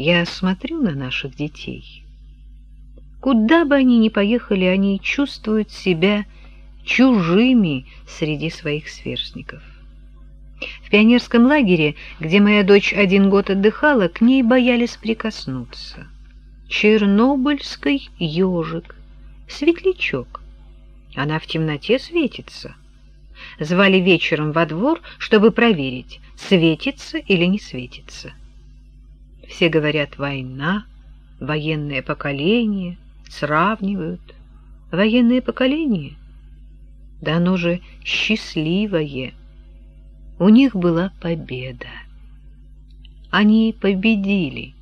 Я смотрю на наших детей. Куда бы они ни поехали, они чувствуют себя чужими среди своих сверстников. В пионерском лагере, где моя дочь один год отдыхала, к ней боялись прикоснуться. Чернобыльский ежик, светлячок. Она в темноте светится. Звали вечером во двор, чтобы проверить, светится или не светится. Все говорят «война», «военное поколение», сравнивают. «Военное поколение»? Да оно же счастливое. У них была победа. Они победили.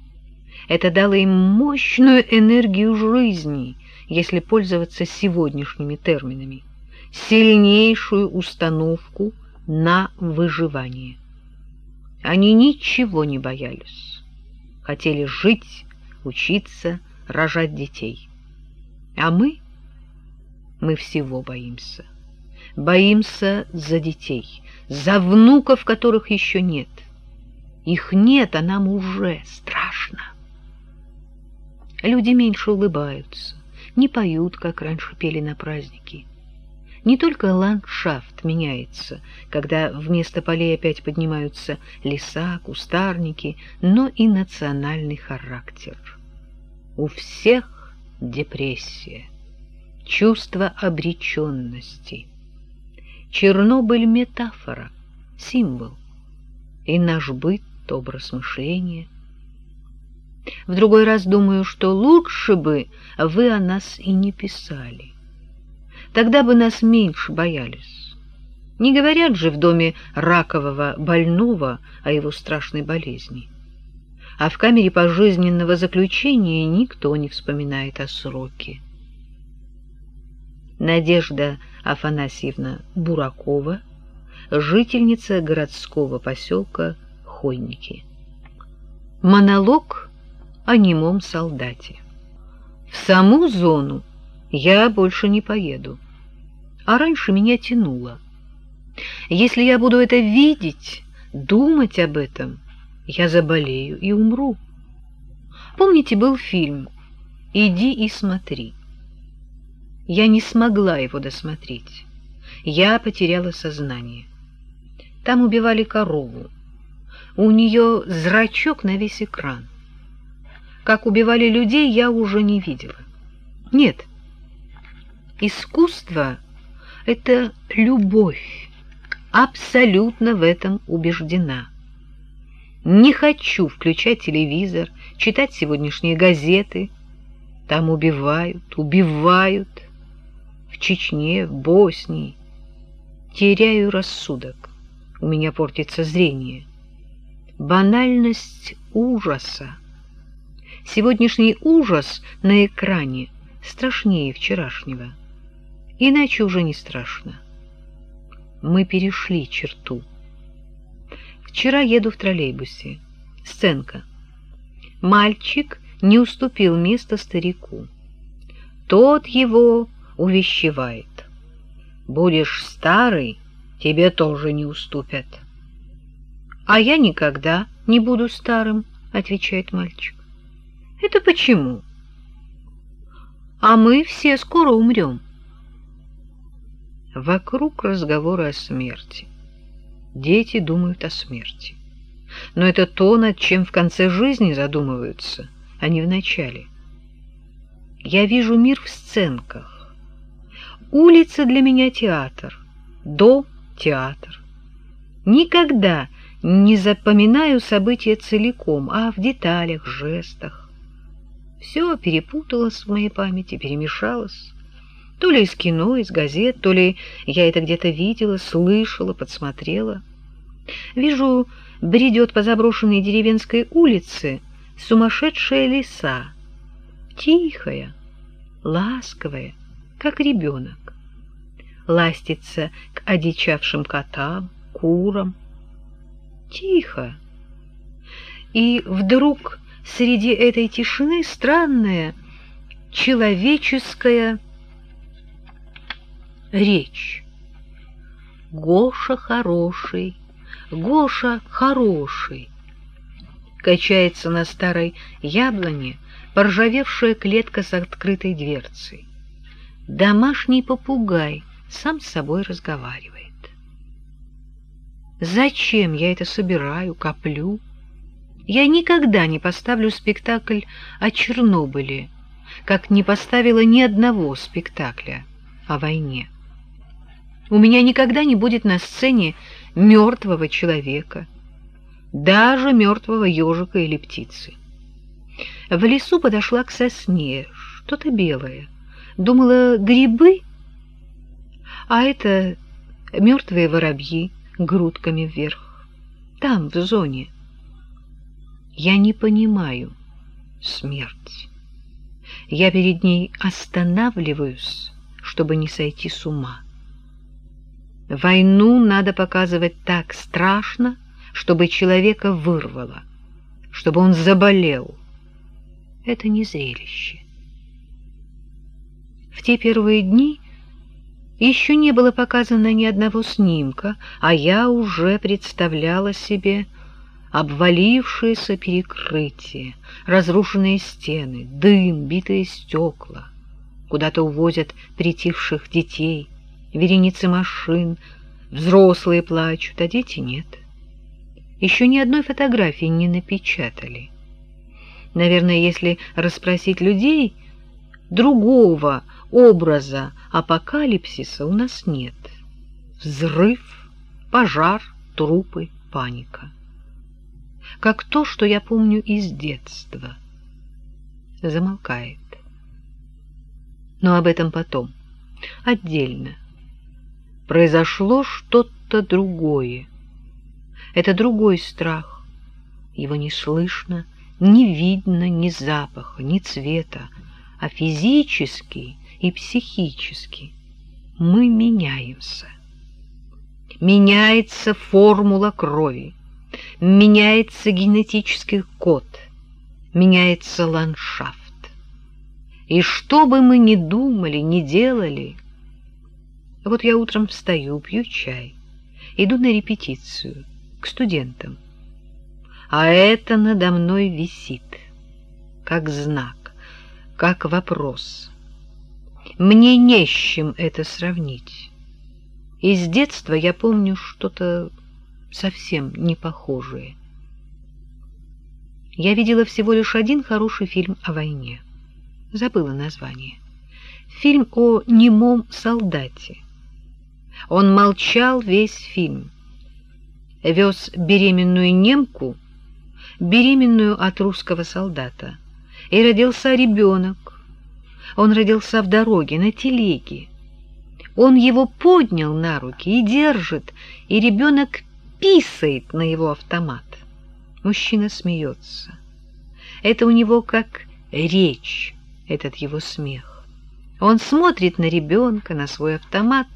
Это дало им мощную энергию жизни, если пользоваться сегодняшними терминами, сильнейшую установку на выживание. Они ничего не боялись. Хотели жить, учиться, рожать детей. А мы? Мы всего боимся. Боимся за детей, за внуков, которых еще нет. Их нет, а нам уже страшно. Люди меньше улыбаются, не поют, как раньше пели на праздники. Не только ландшафт меняется, когда вместо полей опять поднимаются леса, кустарники, но и национальный характер. У всех депрессия, чувство обреченности. Чернобыль — метафора, символ, и наш быт — образ мышления. В другой раз думаю, что лучше бы вы о нас и не писали. Тогда бы нас меньше боялись. Не говорят же в доме ракового больного о его страшной болезни. А в камере пожизненного заключения никто не вспоминает о сроке. Надежда Афанасьевна Буракова, жительница городского поселка Хойники. Монолог о немом солдате. В саму зону я больше не поеду а раньше меня тянуло. Если я буду это видеть, думать об этом, я заболею и умру. Помните, был фильм «Иди и смотри». Я не смогла его досмотреть. Я потеряла сознание. Там убивали корову. У нее зрачок на весь экран. Как убивали людей, я уже не видела. Нет, искусство это любовь. Абсолютно в этом убеждена. Не хочу включать телевизор, читать сегодняшние газеты. Там убивают, убивают. В Чечне, в Боснии. Теряю рассудок. У меня портится зрение. Банальность ужаса. Сегодняшний ужас на экране страшнее вчерашнего иначе уже не страшно. Мы перешли черту. Вчера еду в троллейбусе. Сценка. Мальчик не уступил место старику. Тот его увещевает. Будешь старый, тебе тоже не уступят. А я никогда не буду старым, отвечает мальчик. Это почему? А мы все скоро умрем. Вокруг разговоры о смерти. Дети думают о смерти. Но это то, над чем в конце жизни задумываются, а не в начале. Я вижу мир в сценках. Улица для меня театр, дом — театр. Никогда не запоминаю события целиком, а в деталях, жестах. Все перепуталось в моей памяти, перемешалось. То ли из кино, из газет, то ли я это где-то видела, слышала, подсмотрела. Вижу, бредет по заброшенной деревенской улице сумасшедшая лиса, тихая, ласковая, как ребенок. Ластится к одичавшим котам, курам. Тихо. И вдруг среди этой тишины странная человеческая речь. Гоша хороший, Гоша хороший. качается на старой яблоне поржавевшая клетка с открытой дверцей. Домашний попугай сам с собой разговаривает. Зачем я это собираю, коплю? Я никогда не поставлю спектакль о Чернобыле, как не поставила ни одного спектакля о войне. У меня никогда не будет на сцене мертвого человека, даже мертвого ежика или птицы. В лесу подошла к сосне, что-то белое. Думала, грибы, а это мертвые воробьи грудками вверх. Там, в зоне. Я не понимаю смерть. Я перед ней останавливаюсь, чтобы не сойти с ума. Войну надо показывать так страшно, чтобы человека вырвало, чтобы он заболел. Это не зрелище. В те первые дни еще не было показано ни одного снимка, а я уже представляла себе обвалившиеся перекрытия, разрушенные стены, дым, битые стекла. Куда-то увозят притихших детей, вереницы машин, взрослые плачут, а дети нет. Еще ни одной фотографии не напечатали. Наверное, если расспросить людей, другого образа апокалипсиса у нас нет. Взрыв, пожар, трупы, паника. Как то, что я помню из детства. Замолкает. Но об этом потом, отдельно. Произошло что-то другое. Это другой страх. Его не слышно, не видно ни запаха, ни цвета, а физически и психически мы меняемся. Меняется формула крови, меняется генетический код, меняется ландшафт. И что бы мы ни думали, ни делали, вот я утром встаю, пью чай, иду на репетицию к студентам, а это надо мной висит, как знак, как вопрос. Мне не с чем это сравнить. Из детства я помню что-то совсем не похожее. Я видела всего лишь один хороший фильм о войне. Забыла название. Фильм о немом солдате. Он молчал весь фильм. Вез беременную немку беременную от русского солдата. И родился ребенок. Он родился в дороге, на телеге. Он его поднял на руки и держит, и ребенок писает на его автомат. Мужчина смеется. Это у него как речь, этот его смех. Он смотрит на ребенка, на свой автомат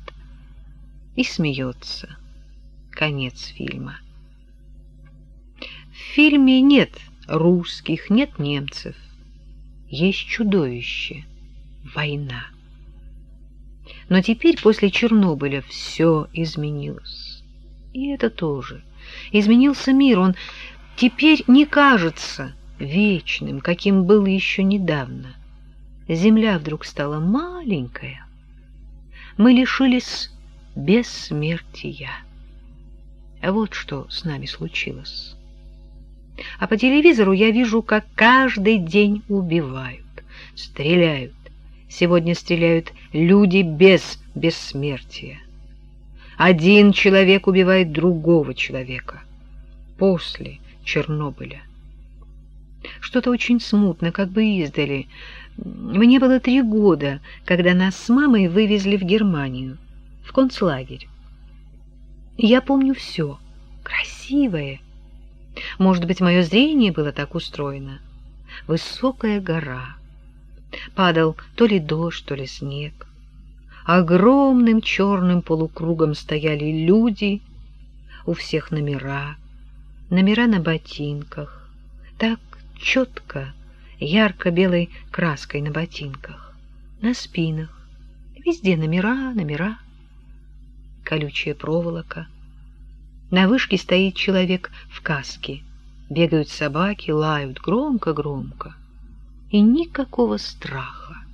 и смеется. Конец фильма. В фильме нет русских, нет немцев. Есть чудовище — война. Но теперь после Чернобыля все изменилось. И это тоже. Изменился мир, он теперь не кажется вечным, каким был еще недавно. Земля вдруг стала маленькая. Мы лишились бессмертия. Вот что с нами случилось. А по телевизору я вижу, как каждый день убивают, стреляют. Сегодня стреляют люди без бессмертия. Один человек убивает другого человека. После Чернобыля. Что-то очень смутно, как бы издали. Мне было три года, когда нас с мамой вывезли в Германию, в концлагерь. Я помню все. Красивое, может быть, мое зрение было так устроено. Высокая гора. Падал то ли дождь, то ли снег. Огромным черным полукругом стояли люди, у всех номера, номера на ботинках, так четко, ярко-белой краской на ботинках, на спинах, везде номера, номера, колючая проволока. На вышке стоит человек в каске. Бегают собаки, лают громко-громко. И никакого страха.